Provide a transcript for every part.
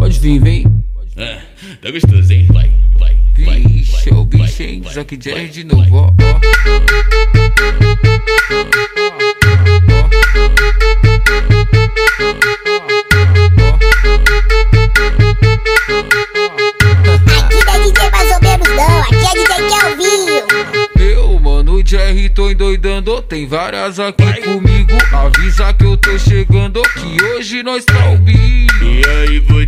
Pode vir, vem. Ah, tá gostoso, hein? Vai, vai, vai. Vixe, é o bicho, hein? Zack Jerry de novo, ó. ó. Aqui da DJ mais ou menos não, aqui é DJ Kelvinho. Eu, mano, Jerry, tô endoidando. Tem várias aqui comigo. Avisa que eu tô chegando. Que hoje nós tá o bicho. E aí vou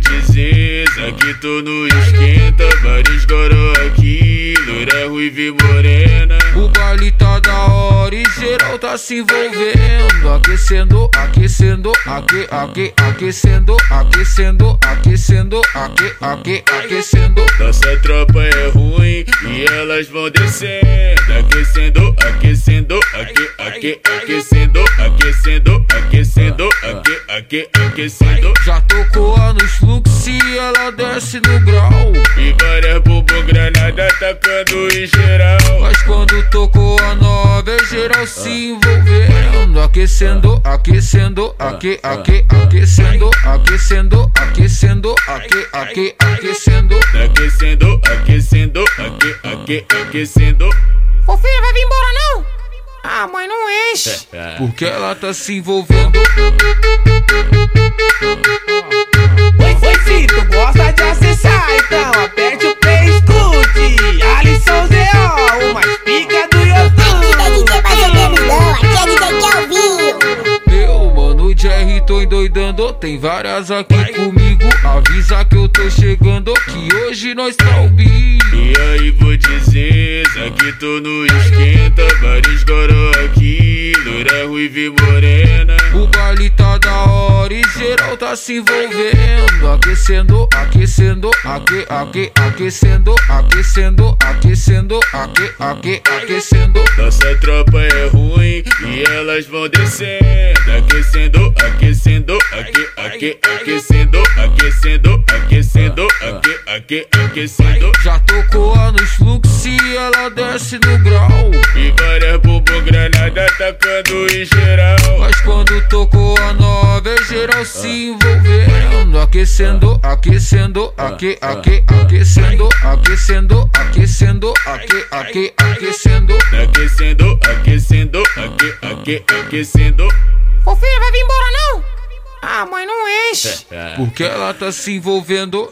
dizer, Zaque tô no esquenta, vários goró aqui, loira, ruiva e morena. O baile tá da hora e geral tá se envolvendo. Aquecendo, aquecendo, aque, aque, aquecendo, aquecendo, aquecendo, aque, aque, aquecendo. Nossa tropa é ruim e elas vão descendo, aquecendo, aquecendo, aque, aque, aquecendo, aquecendo, aquecendo, aque, aque, aquecendo. Já tocou a nos fluxos e ela desce no grau. E várias bumbum granada atacando em geral. Mas quando tocou a nova, é geral se envolvendo. Aquecendo, aquecendo, aque, aque, aquecendo, aquecendo, aquecendo, aque, aque, aquecendo. Aquecendo, aquecendo, aque, aque, aquecendo. Ô filha, vai vir embora não? Ah, mãe, não enche. Porque ela tá se envolvendo. Se tu gosta de acessar, então aperte o play, escute. Alisson o mais pica do Aqui da YouTube. DJ mais ou menos não, aqui é DJ Kelvinho. Eu, mano, Jerry, tô endoidando. Tem várias aqui comigo. Avisa que eu tô chegando. Que hoje nós tá o bicho. E aí vou dizer, Zaque tô no esquenta, vários goró aqui, loira, ruiva e morena. Tá se envolvendo. Aquecendo, aquecendo, aque, aque, aquecendo, aquecendo, aquecendo, aque, aque, aquecendo. Nossa tropa é ruim e elas vão descendo, aquecendo, aquecendo, aque, aque, aquecendo, aquecendo, aquecendo, aque, aque, aquecendo. Já tocou nos fluxos e ela desce no grau. E várias bumbum granada atacando em geral. Mas quando geral se envolvendo. Aquecendo, aquecendo, aque, aque, aquecendo, aquecendo, aquecendo, aque, aque, aquecendo. Aquecendo, aquecendo, aque, aque, aquecendo. Ô filha, vai vir embora não? Ah, mãe, não enche. Porque ela tá se envolvendo.